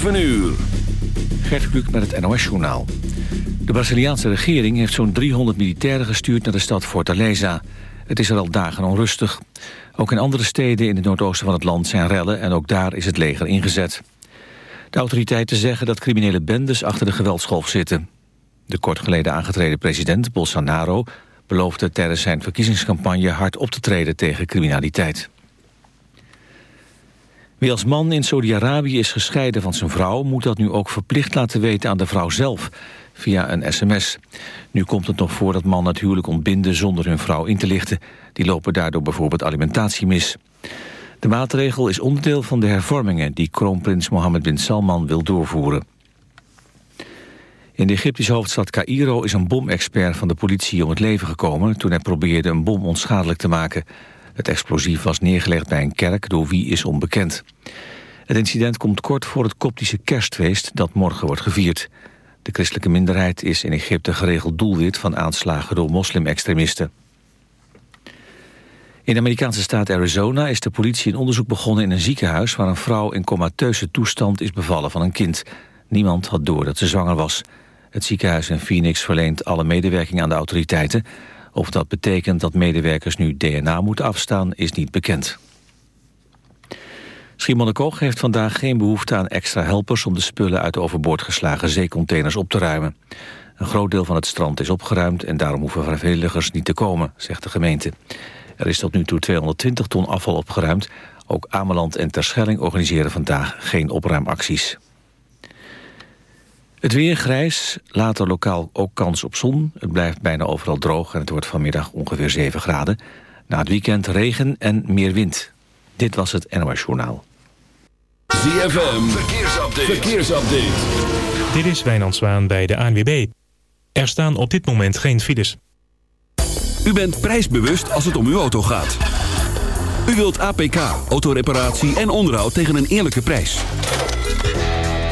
7 uur. Gert Kluk met het NOS-journaal. De Braziliaanse regering heeft zo'n 300 militairen gestuurd naar de stad Fortaleza. Het is er al dagen onrustig. Ook in andere steden in het noordoosten van het land zijn rellen... en ook daar is het leger ingezet. De autoriteiten zeggen dat criminele bendes achter de geweldsgolf zitten. De kort geleden aangetreden president Bolsonaro... beloofde tijdens zijn verkiezingscampagne hard op te treden tegen criminaliteit. Wie als man in Saudi-Arabië is gescheiden van zijn vrouw... moet dat nu ook verplicht laten weten aan de vrouw zelf, via een sms. Nu komt het nog voor dat mannen het huwelijk ontbinden zonder hun vrouw in te lichten. Die lopen daardoor bijvoorbeeld alimentatie mis. De maatregel is onderdeel van de hervormingen... die kroonprins Mohammed bin Salman wil doorvoeren. In de Egyptische hoofdstad Cairo is een bomexpert van de politie om het leven gekomen... toen hij probeerde een bom onschadelijk te maken... Het explosief was neergelegd bij een kerk, door wie is onbekend. Het incident komt kort voor het koptische kerstfeest dat morgen wordt gevierd. De christelijke minderheid is in Egypte geregeld doelwit van aanslagen door moslimextremisten. In de Amerikaanse staat Arizona is de politie een onderzoek begonnen in een ziekenhuis waar een vrouw in comateuze toestand is bevallen van een kind. Niemand had door dat ze zwanger was. Het ziekenhuis in Phoenix verleent alle medewerking aan de autoriteiten. Of dat betekent dat medewerkers nu DNA moeten afstaan, is niet bekend. Schiermonnikoog heeft vandaag geen behoefte aan extra helpers... om de spullen uit de overboord geslagen zeecontainers op te ruimen. Een groot deel van het strand is opgeruimd... en daarom hoeven vrijwilligers niet te komen, zegt de gemeente. Er is tot nu toe 220 ton afval opgeruimd. Ook Ameland en Terschelling organiseren vandaag geen opruimacties. Het weer grijs, later lokaal ook kans op zon. Het blijft bijna overal droog en het wordt vanmiddag ongeveer 7 graden. Na het weekend regen en meer wind. Dit was het NOS Journaal. ZFM, verkeersupdate. verkeersupdate. Dit is Wijnand Zwaan bij de ANWB. Er staan op dit moment geen files. U bent prijsbewust als het om uw auto gaat. U wilt APK, autoreparatie en onderhoud tegen een eerlijke prijs.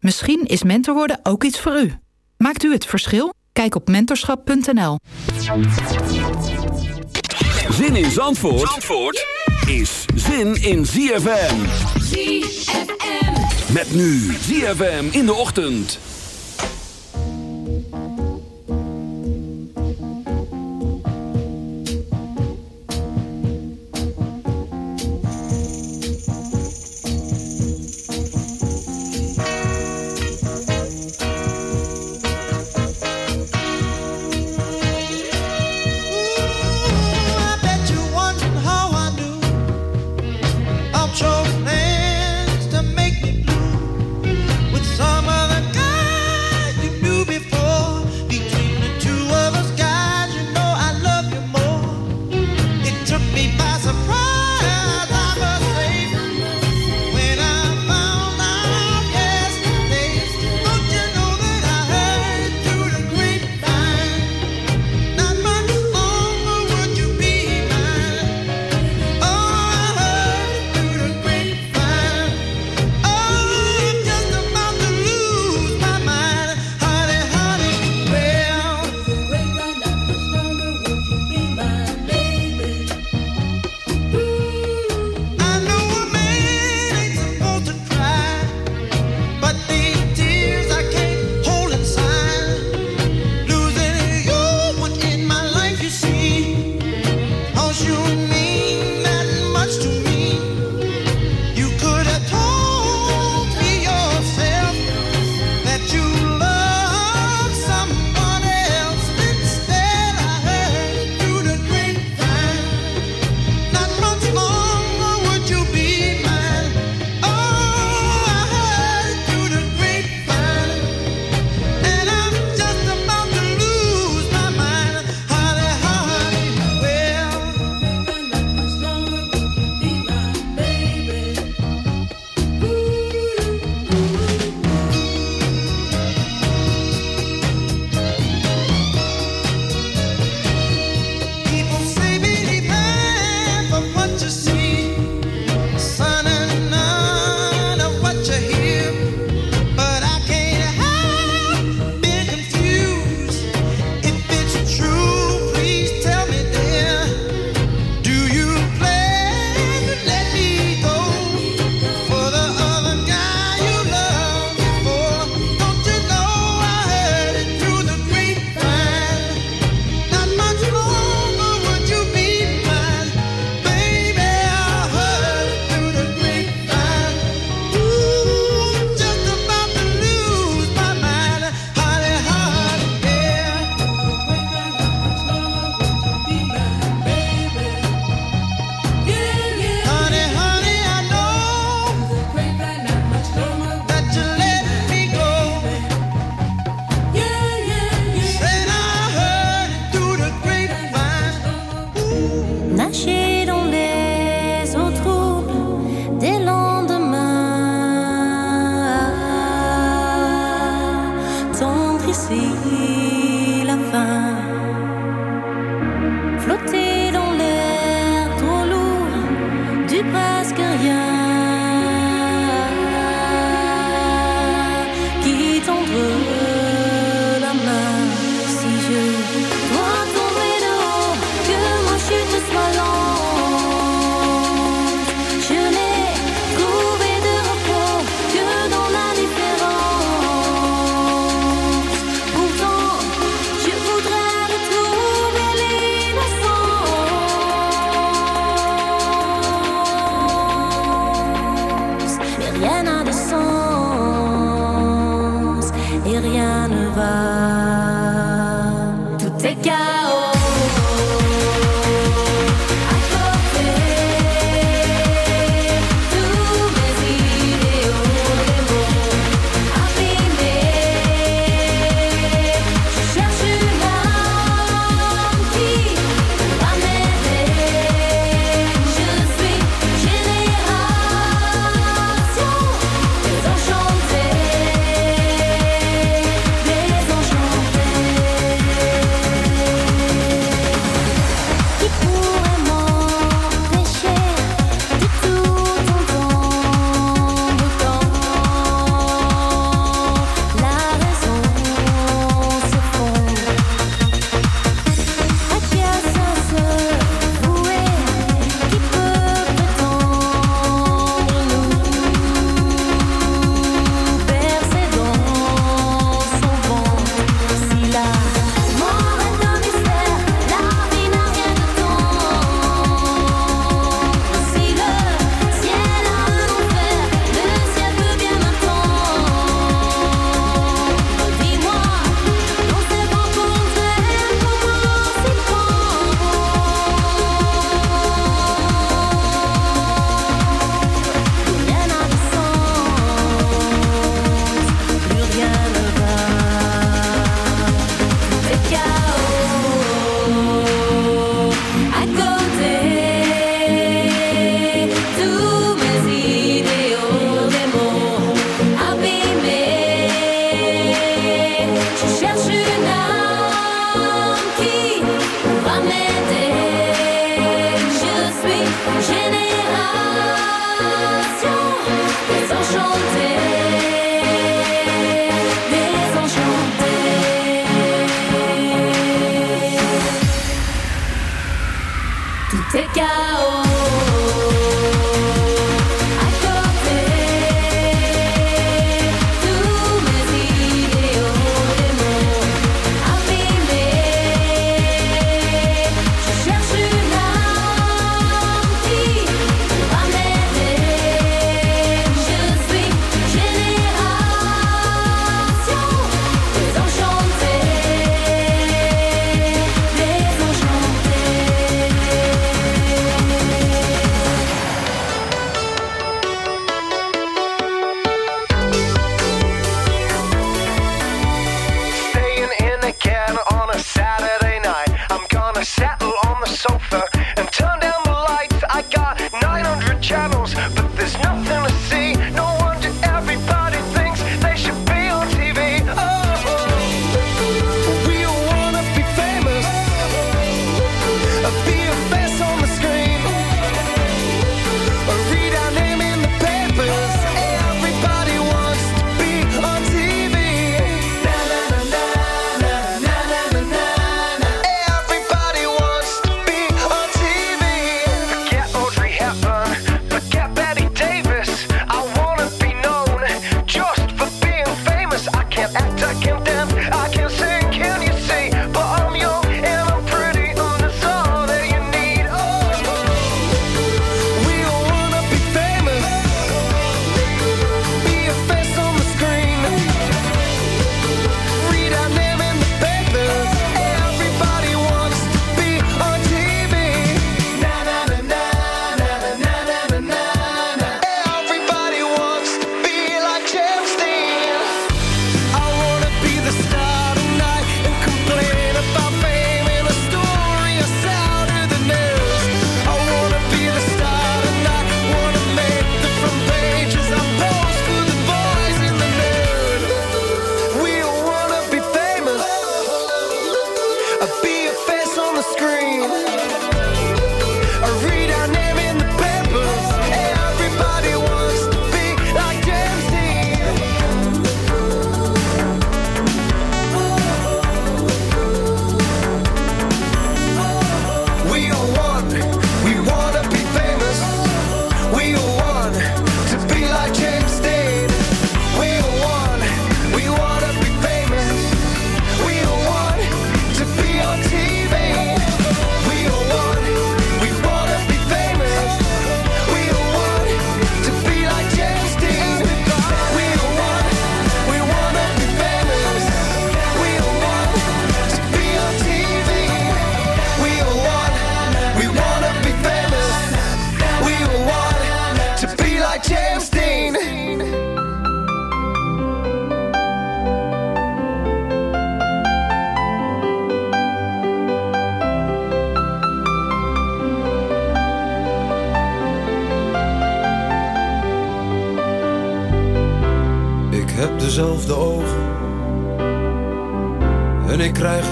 Misschien is mentor worden ook iets voor u. Maakt u het verschil? Kijk op mentorschap.nl. Zin in Zandvoort, Zandvoort is zin in ZFM. ZFM. Met nu ZFM in de ochtend. Tendre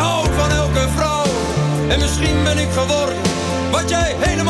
ik van elke vrouw. En misschien ben ik geworden wat jij helemaal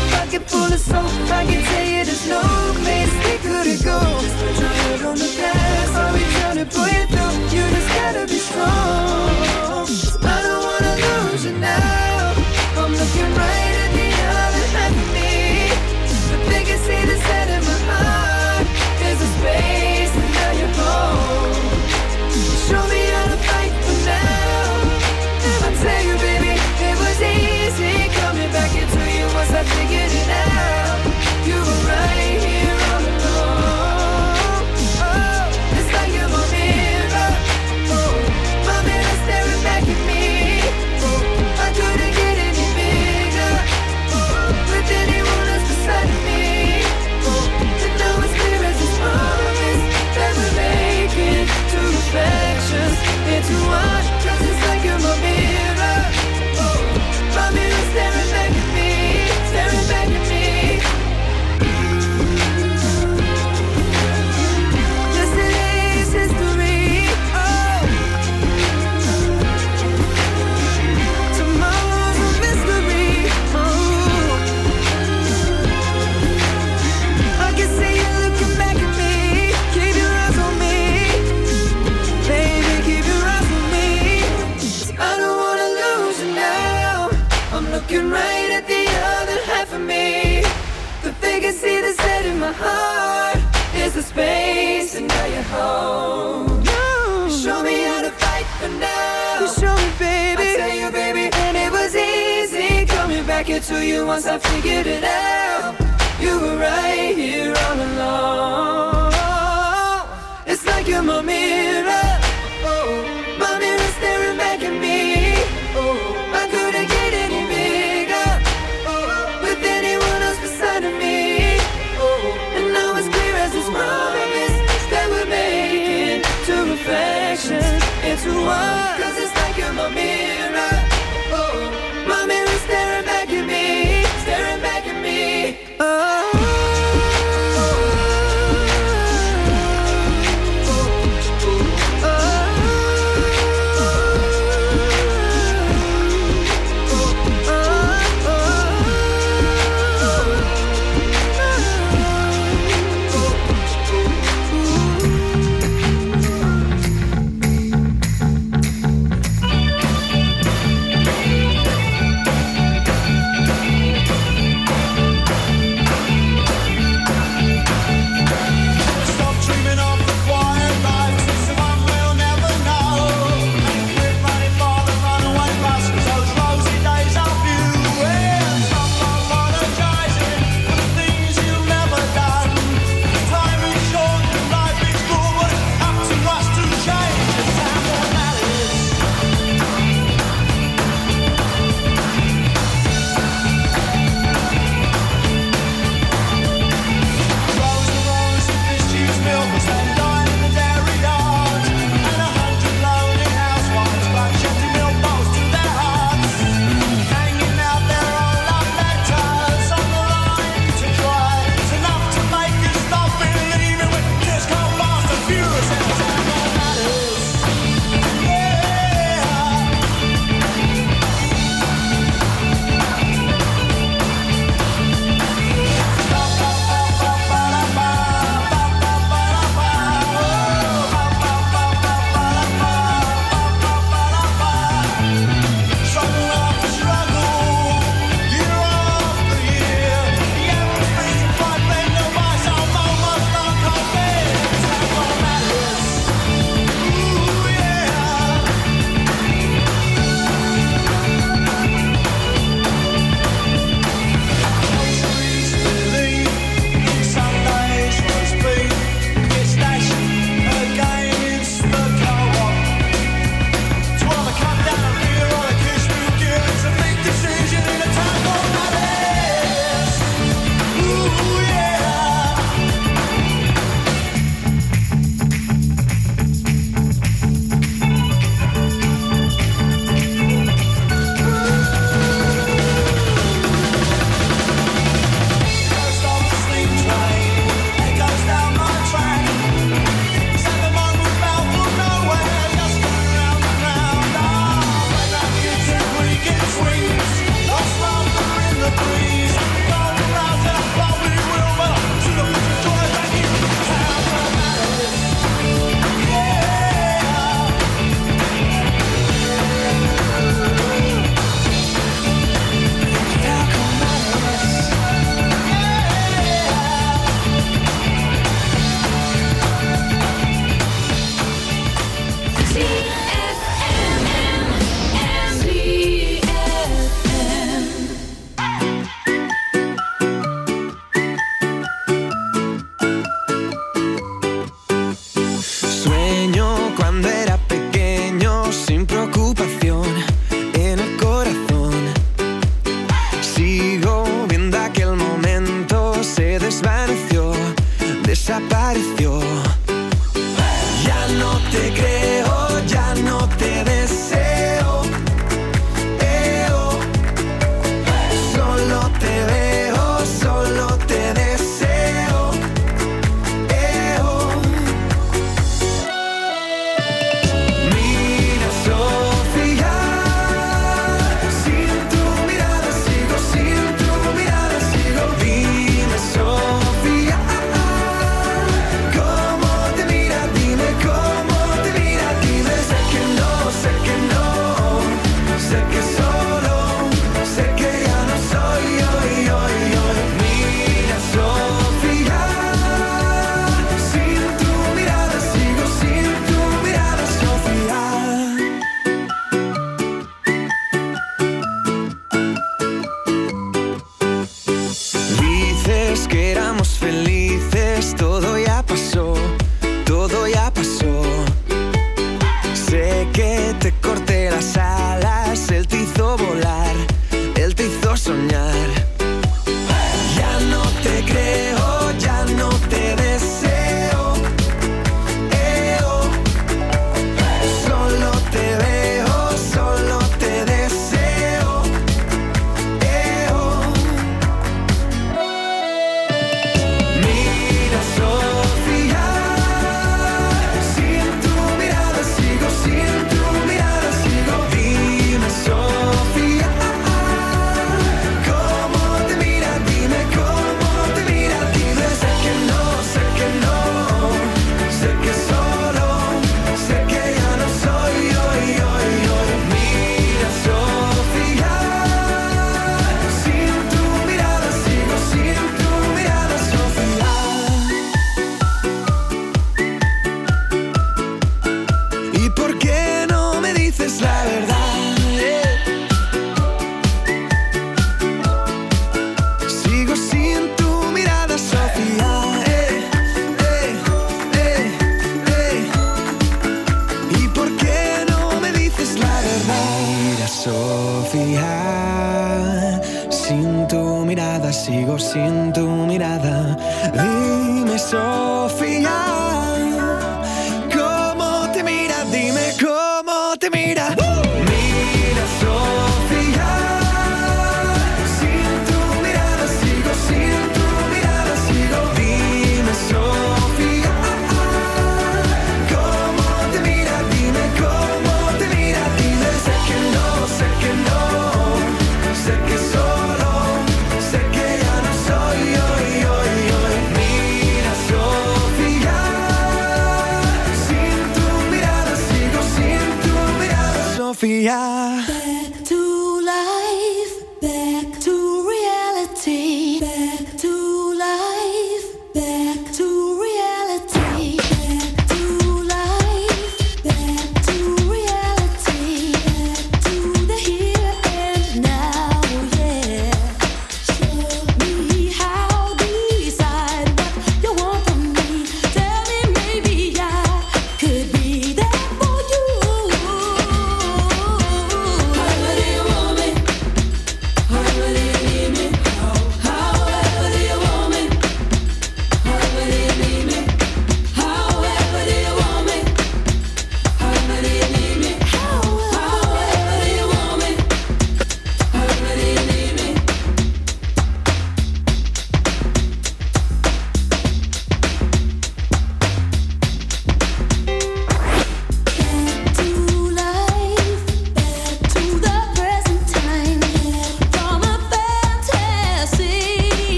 pocket full of soap I can tell you there's no place we couldn't go put your head on the past I'll be trying to pull you through? You just gotta be strong. I don't wanna lose you now. I'm looking right at the other half of me. The biggest see that's set in my heart Is a space once I figured it out.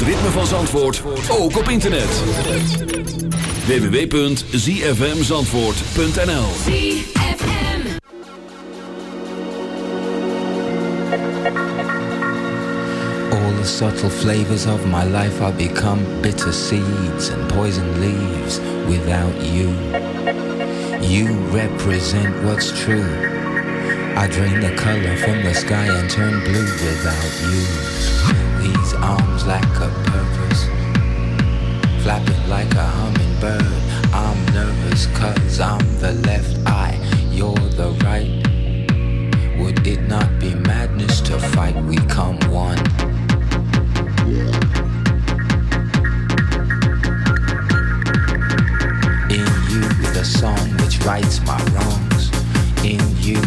het ritme van Zandvoort ook op internet. www.zfmzandvoort.nl All the subtle flavors of my life are become bitter seeds and poison leaves without you. You represent what's true. I drain the color from the sky and turn blue without you lack of purpose. Flapping like a hummingbird. I'm nervous cause I'm the left eye, you're the right. Would it not be madness to fight? We come one. In you, the song which rights my wrongs. In you,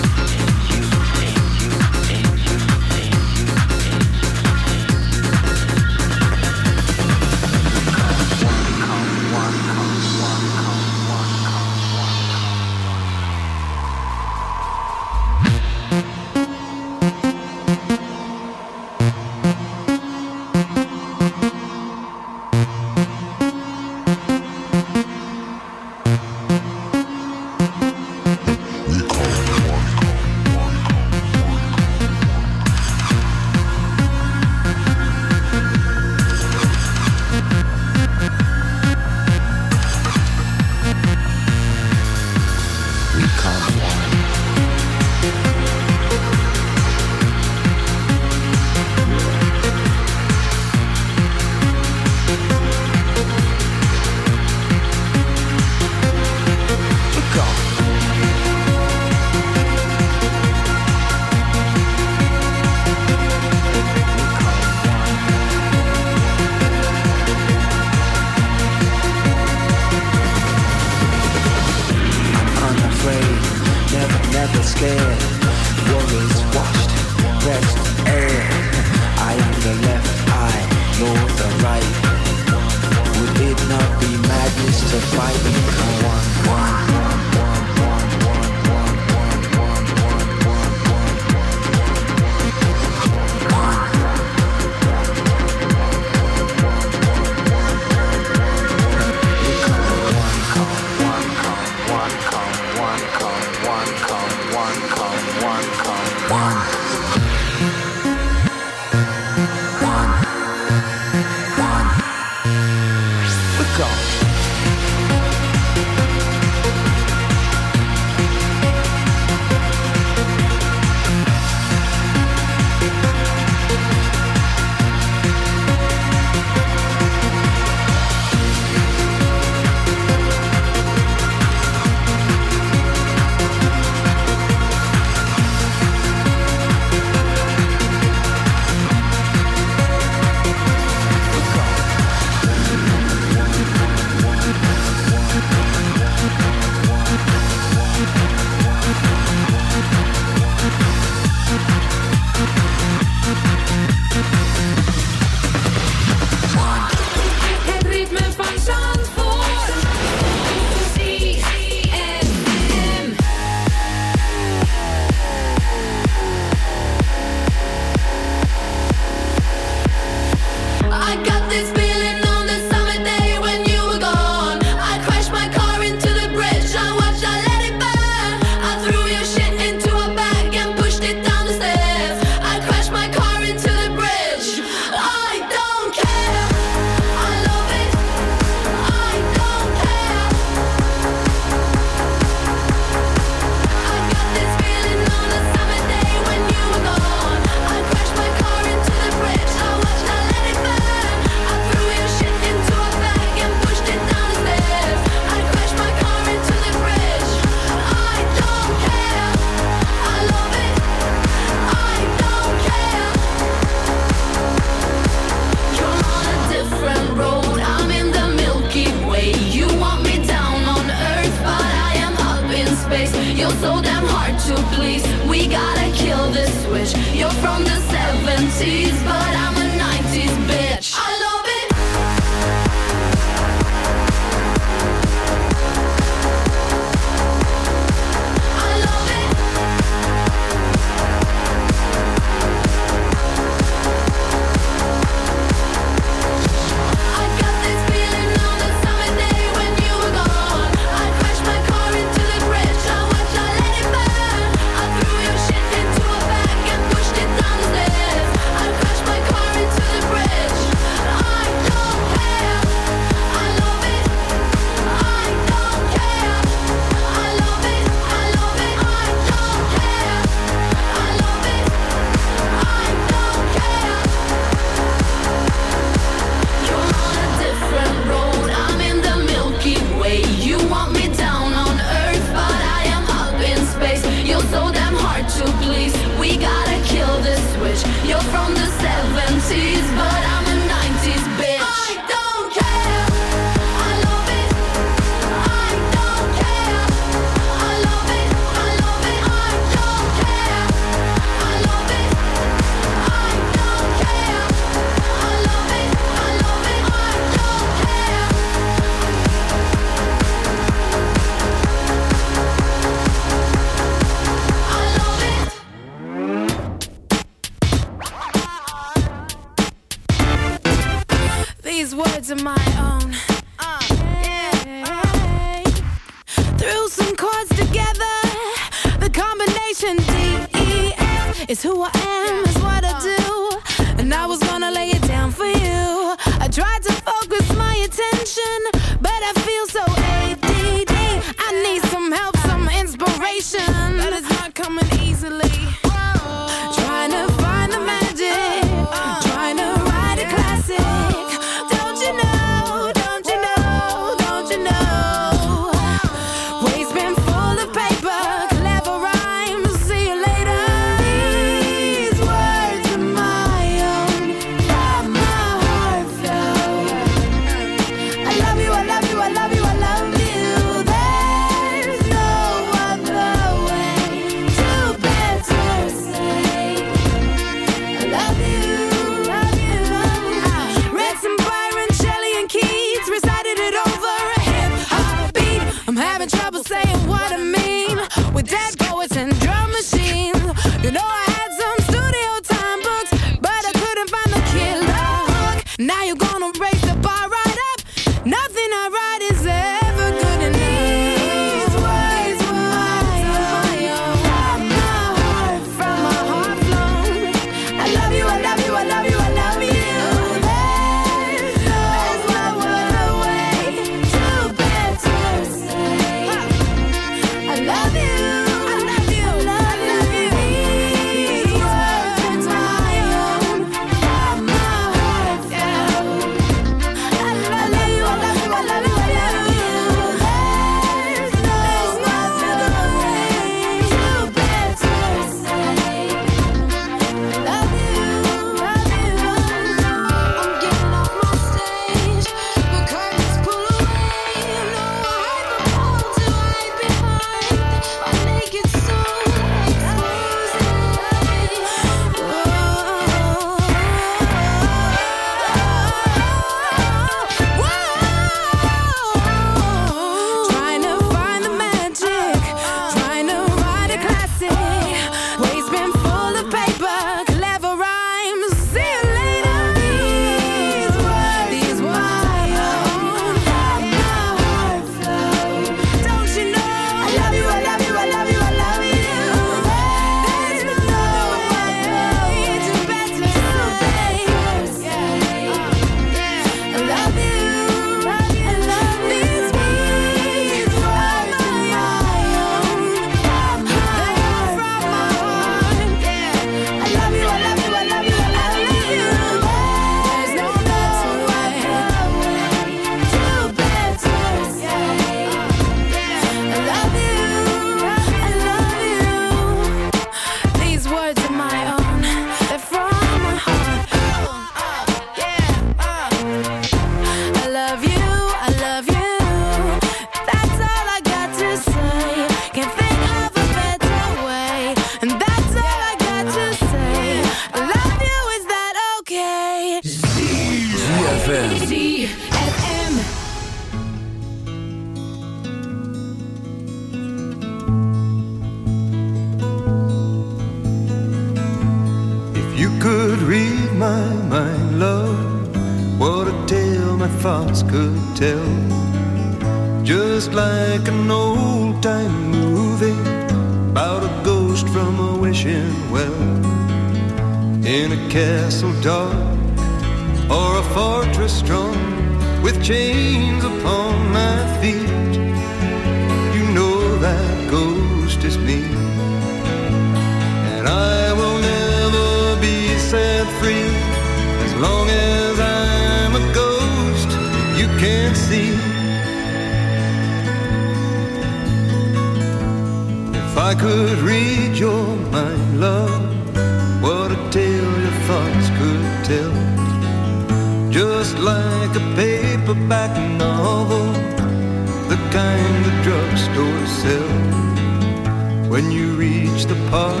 you reach the part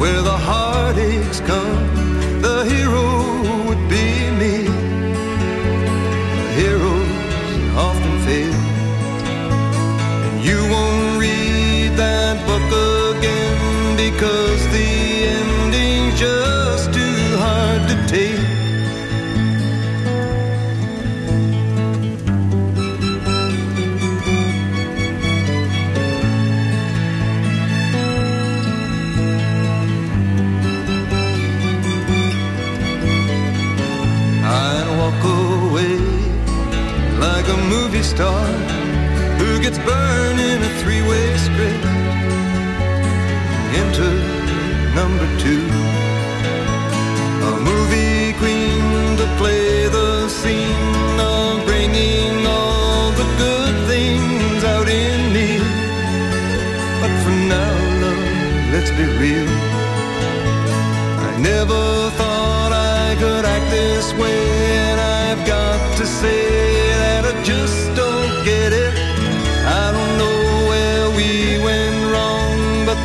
where the heartaches come, the hero. Burned in a three-way script. Enter number two, a movie queen to play the scene of bringing all the good things out in me. But for now, love, let's be real. I never thought I could act this way,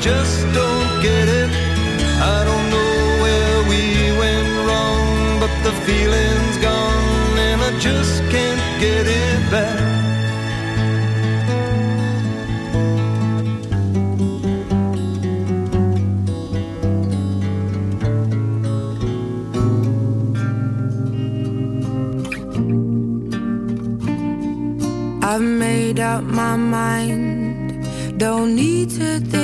just don't get it. I don't know where we went wrong, but the feeling's gone, and I just can't get it back. I've made up my mind. Don't need to think